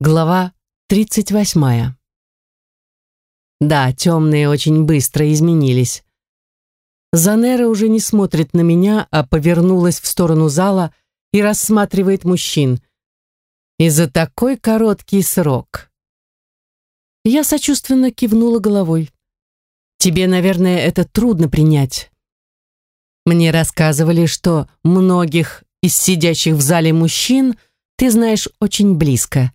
Глава 38. Да, темные очень быстро изменились. Занера уже не смотрит на меня, а повернулась в сторону зала и рассматривает мужчин. И за такой короткий срок. Я сочувственно кивнула головой. Тебе, наверное, это трудно принять. Мне рассказывали, что многих из сидящих в зале мужчин ты знаешь очень близко.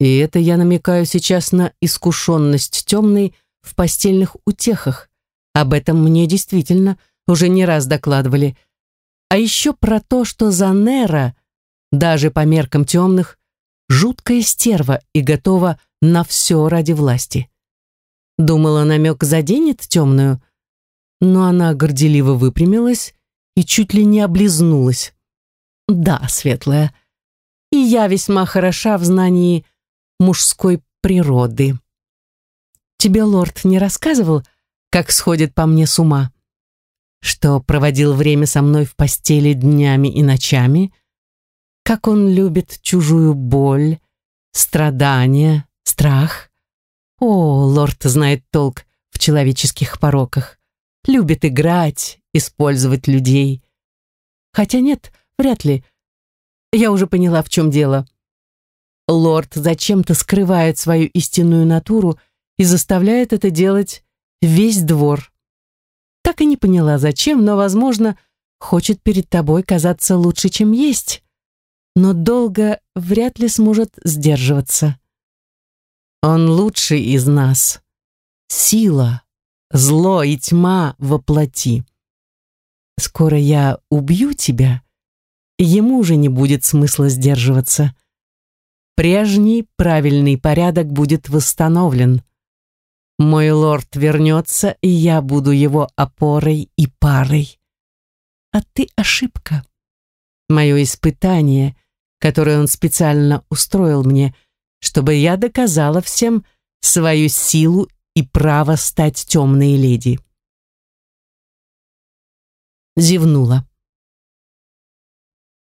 И это я намекаю сейчас на искушенность темной в постельных утехах. Об этом мне действительно уже не раз докладывали. А еще про то, что Занера, даже по меркам темных, жуткая стерва и готова на все ради власти. Думала, намек заденет темную, но она горделиво выпрямилась и чуть ли не облизнулась. Да, светлая, и я весьма хороша в знании мужской природы. Тебе лорд не рассказывал, как сходит по мне с ума? Что проводил время со мной в постели днями и ночами? Как он любит чужую боль, страдания, страх? О, лорд знает толк в человеческих пороках. Любит играть, использовать людей. Хотя нет, вряд ли. Я уже поняла, в чем дело. Лорд зачем-то скрывает свою истинную натуру и заставляет это делать весь двор. Так и не поняла, зачем, но, возможно, хочет перед тобой казаться лучше, чем есть, но долго вряд ли сможет сдерживаться. Он лучший из нас. Сила, зло и тьма воплоти. Скоро я убью тебя, ему уже не будет смысла сдерживаться прежний правильный порядок будет восстановлен. Мой лорд вернется, и я буду его опорой и парой. А ты ошибка. Мое испытание, которое он специально устроил мне, чтобы я доказала всем свою силу и право стать темной леди. Зевнула.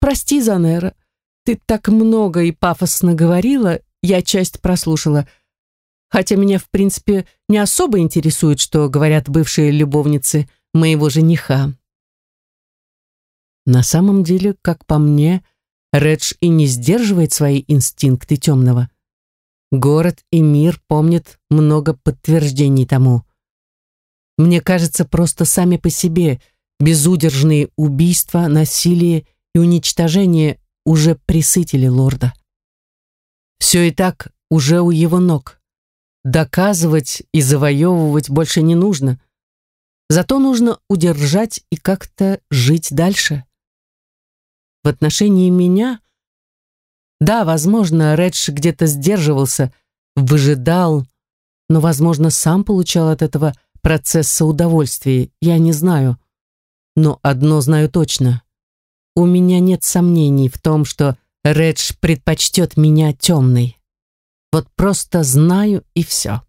«Прости, Занера, ты так много и пафосно говорила, я часть прослушала. Хотя меня, в принципе, не особо интересует, что говорят бывшие любовницы моего жениха. На самом деле, как по мне, Редж и не сдерживает свои инстинкты темного. Город и мир помнят много подтверждений тому. Мне кажется, просто сами по себе безудержные убийства, насилие и уничтожение уже присытили лорда. Все и так уже у его ног. Доказывать и завоевывать больше не нужно. Зато нужно удержать и как-то жить дальше. В отношении меня, да, возможно, Редж где-то сдерживался, выжидал, но, возможно, сам получал от этого процесса удовольствия, я не знаю. Но одно знаю точно. У меня нет сомнений в том, что Редж предпочтет меня темной. Вот просто знаю и все.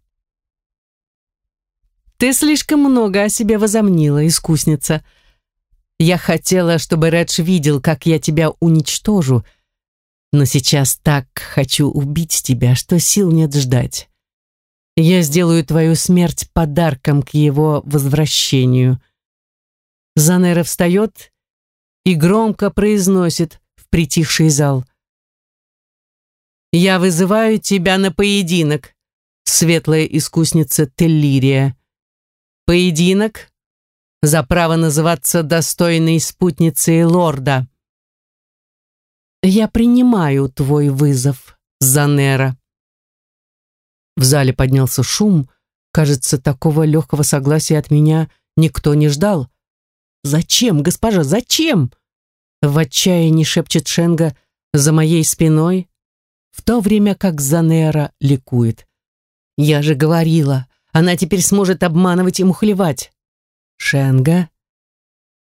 Ты слишком много о себе возомнила, искусница. Я хотела, чтобы Редж видел, как я тебя уничтожу, но сейчас так хочу убить тебя, что сил нет ждать. Я сделаю твою смерть подарком к его возвращению. Занера встает и громко произносит в притихший зал. «Я вызываю тебя на поединок, светлая искусница Теллирия. Поединок за право называться достойной спутницей лорда. Я принимаю твой вызов, Занера». В зале поднялся шум. Кажется, такого легкого согласия от меня никто не ждал. «Зачем, госпожа, зачем?» В отчаянии шепчет Шенга за моей спиной, в то время как Занера ликует. «Я же говорила, она теперь сможет обманывать и мухлевать». «Шенга?»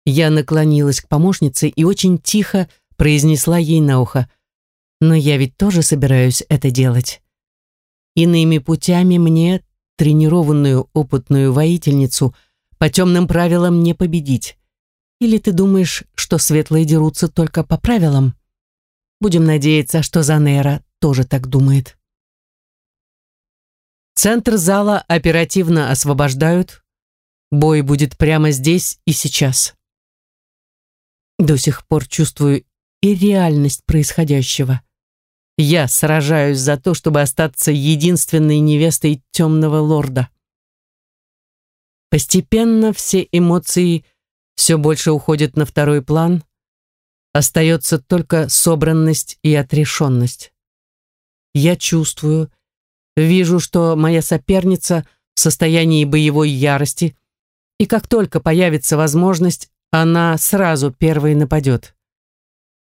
Я наклонилась к помощнице и очень тихо произнесла ей на ухо. «Но я ведь тоже собираюсь это делать. Иными путями мне, тренированную опытную воительницу, по темным правилам не победить. Или ты думаешь, что светлые дерутся только по правилам? Будем надеяться, что Занера тоже так думает. Центр зала оперативно освобождают. Бой будет прямо здесь и сейчас. До сих пор чувствую и реальность происходящего. Я сражаюсь за то, чтобы остаться единственной невестой темного лорда. Постепенно все эмоции все больше уходят на второй план. Остается только собранность и отрешенность. Я чувствую, Вижу, что моя соперница в состоянии боевой ярости, и как только появится возможность, она сразу первой нападет.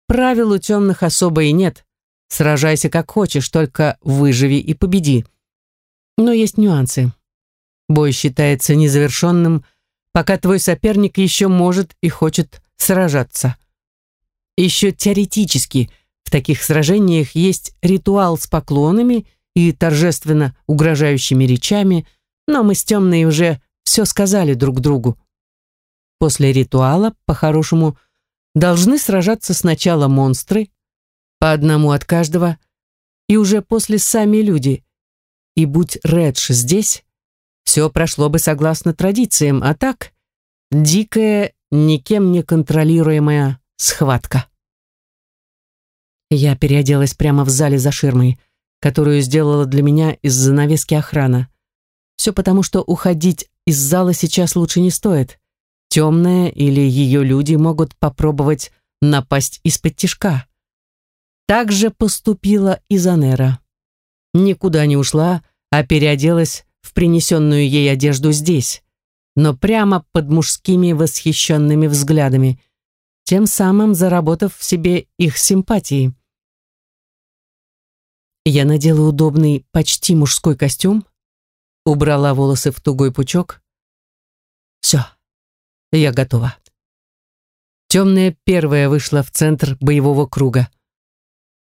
Правил у темных особо и нет. Сражайся как хочешь, только выживи и победи. Но есть нюансы. Бой считается незавершенным, пока твой соперник еще может и хочет сражаться. Еще теоретически в таких сражениях есть ритуал с поклонами – и торжественно угрожающими речами, но мы с темной уже все сказали друг другу. После ритуала, по-хорошему, должны сражаться сначала монстры, по одному от каждого, и уже после сами люди. И будь Редж здесь, все прошло бы согласно традициям, а так дикая, никем не контролируемая схватка. Я переоделась прямо в зале за ширмой которую сделала для меня из занавески охрана. Все потому, что уходить из зала сейчас лучше не стоит. Темная или ее люди могут попробовать напасть из-под тишка. Так же поступила и Занера. Никуда не ушла, а переоделась в принесенную ей одежду здесь, но прямо под мужскими восхищенными взглядами, тем самым заработав в себе их симпатии. Я надела удобный, почти мужской костюм, убрала волосы в тугой пучок. Все, я готова. Темная первая вышла в центр боевого круга.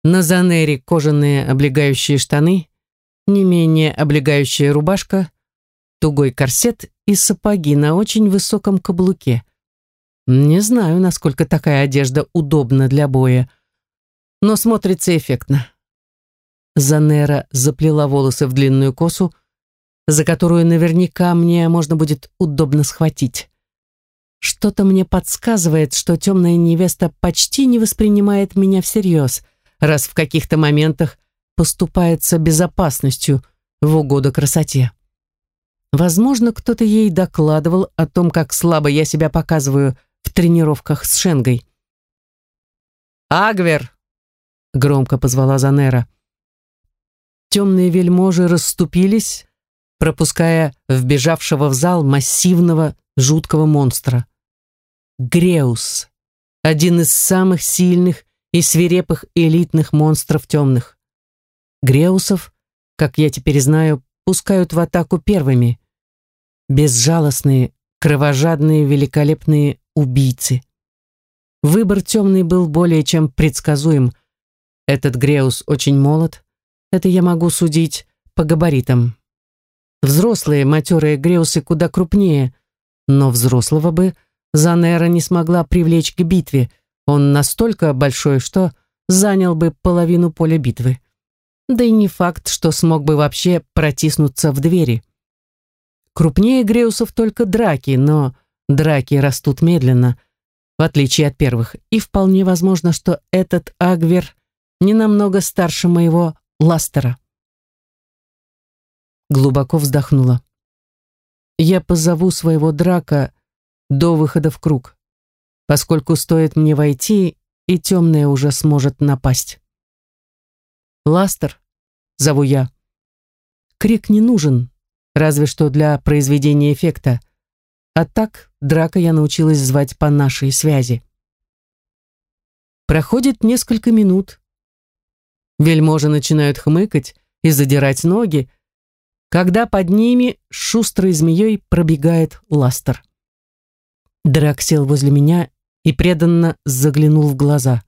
На Занере кожаные облегающие штаны, не менее облегающая рубашка, тугой корсет и сапоги на очень высоком каблуке. Не знаю, насколько такая одежда удобна для боя, но смотрится эффектно. Занера заплела волосы в длинную косу, за которую наверняка мне можно будет удобно схватить. Что-то мне подсказывает, что темная невеста почти не воспринимает меня всерьез, раз в каких-то моментах поступается безопасностью в угоду красоте. Возможно, кто-то ей докладывал о том, как слабо я себя показываю в тренировках с Шенгой. «Агвер!» — громко позвала Занера темные вельможи расступились, пропуская вбежавшего в зал массивного жуткого монстра. Греус, один из самых сильных и свирепых элитных монстров темных. Греусов, как я теперь знаю, пускают в атаку первыми. Безжалостные, кровожадные, великолепные убийцы. Выбор темный был более чем предсказуем. Этот Греус очень молод, это я могу судить по габаритам. Взрослые матерые греусы куда крупнее, но взрослого бы Занера не смогла привлечь к битве. Он настолько большой, что занял бы половину поля битвы. Да и не факт, что смог бы вообще протиснуться в двери. Крупнее греусов только драки, но драки растут медленно, в отличие от первых, и вполне возможно, что этот Агвер не намного старше моего Ластера. Глубоко вздохнула. Я позову своего драка до выхода в круг, поскольку стоит мне войти, и темная уже сможет напасть. Ластер, зову я. Крик не нужен, разве что для произведения эффекта. А так драка я научилась звать по нашей связи. Проходит несколько минут, Вельможи начинают хмыкать и задирать ноги, когда под ними шустрой змеей пробегает ластер. Драк сел возле меня и преданно заглянул в глаза.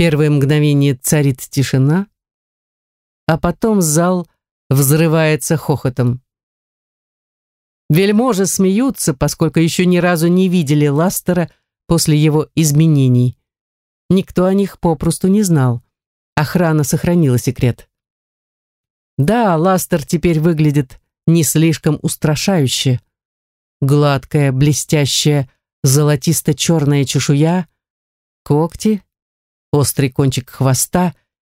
Первое мгновение царит тишина, а потом зал взрывается хохотом. Вельможи смеются, поскольку еще ни разу не видели Ластера после его изменений. Никто о них попросту не знал охрана сохранила секрет. Да, Ластер теперь выглядит не слишком устрашающе. Гладкая, блестящая, золотисто-черная чешуя, когти, острый кончик хвоста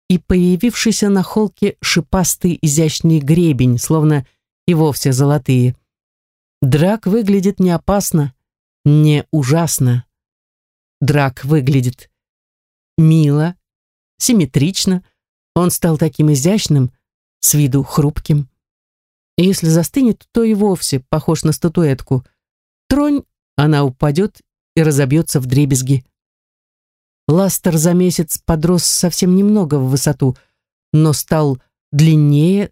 и появившийся на холке шипастый изящный гребень, словно и вовсе золотые. Драк выглядит не опасно, не ужасно. Драк выглядит мило, симметрично. Он стал таким изящным, с виду хрупким. И если застынет, то и вовсе похож на статуэтку. Тронь, она упадет и разобьется в дребезги. Ластер за месяц подрос совсем немного в высоту, но стал длиннее,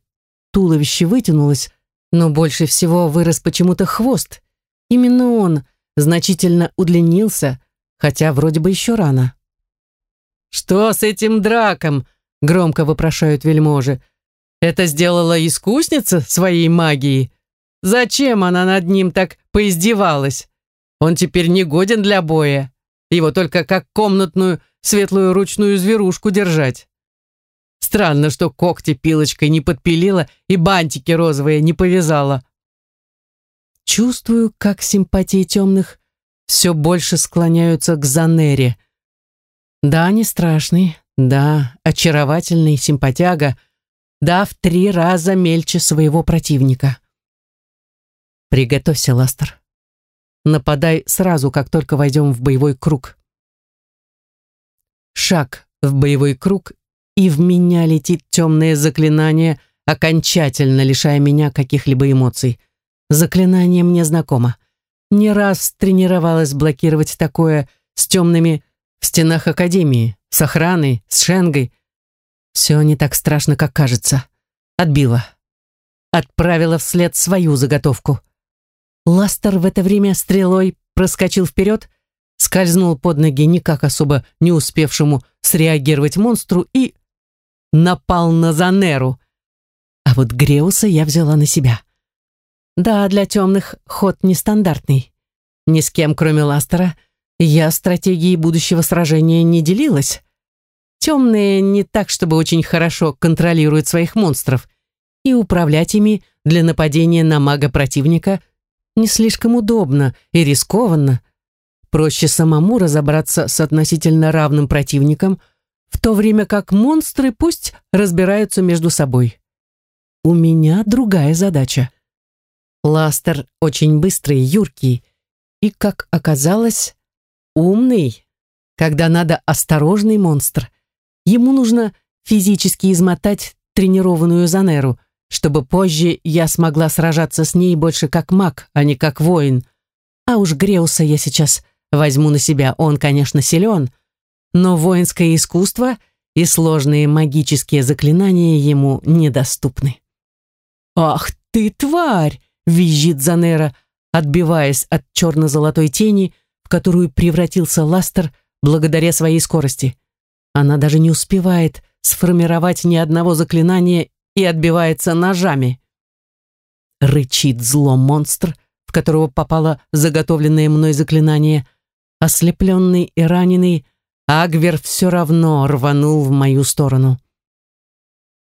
туловище вытянулось, но больше всего вырос почему-то хвост. Именно он значительно удлинился, хотя вроде бы еще рано. «Что с этим драком?» — громко вопрошают вельможи. «Это сделала искусница своей магией? Зачем она над ним так поиздевалась? Он теперь не годен для боя. Его только как комнатную светлую ручную зверушку держать. Странно, что когти пилочкой не подпилила и бантики розовые не повязала. Чувствую, как симпатии темных все больше склоняются к Занере. Да, не страшный, да, очаровательный симпатяга, да, в три раза мельче своего противника. Приготовься, Ластер. Нападай сразу, как только войдем в боевой круг. Шаг в боевой круг, и в меня летит темное заклинание, окончательно лишая меня каких-либо эмоций. Заклинание мне знакомо. Не раз тренировалась блокировать такое с темными в стенах Академии, с охраной, с Шенгой. Все не так страшно, как кажется. Отбила. Отправила вслед свою заготовку. Ластер в это время стрелой проскочил вперед, скользнул под ноги никак особо не успевшему среагировать монстру и напал на Занеру. А вот Греуса я взяла на себя. Да, для темных ход нестандартный. Ни с кем, кроме Ластера, я стратегией будущего сражения не делилась. Темные не так, чтобы очень хорошо контролируют своих монстров, и управлять ими для нападения на мага противника не слишком удобно и рискованно. Проще самому разобраться с относительно равным противником, в то время как монстры пусть разбираются между собой. У меня другая задача. Ластер очень быстрый, юркий и, как оказалось, умный. Когда надо осторожный монстр, ему нужно физически измотать тренированную Занеру – чтобы позже я смогла сражаться с ней больше как маг, а не как воин. А уж Греуса я сейчас возьму на себя, он, конечно, силен, но воинское искусство и сложные магические заклинания ему недоступны. «Ах ты, тварь!» — визжит Занера, отбиваясь от черно-золотой тени, в которую превратился Ластер благодаря своей скорости. Она даже не успевает сформировать ни одного заклинания и отбивается ножами. Рычит зло монстр, в которого попало заготовленное мной заклинание. Ослепленный и раненый, Агвер все равно рванул в мою сторону.